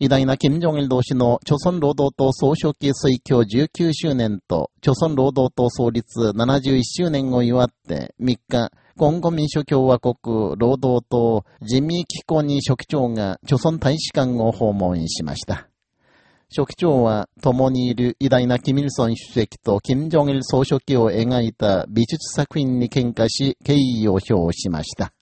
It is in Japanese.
偉大な金正日同士の朝鮮労働党総書記推挙19周年と朝鮮労働党創立71周年を祝って3日、今後民主共和国労働党人民機構に書記長が朝鮮大使館を訪問しました。職長は共にいる偉大な金日ル主席と金正日総書記を描いた美術作品に喧嘩し敬意を表しました。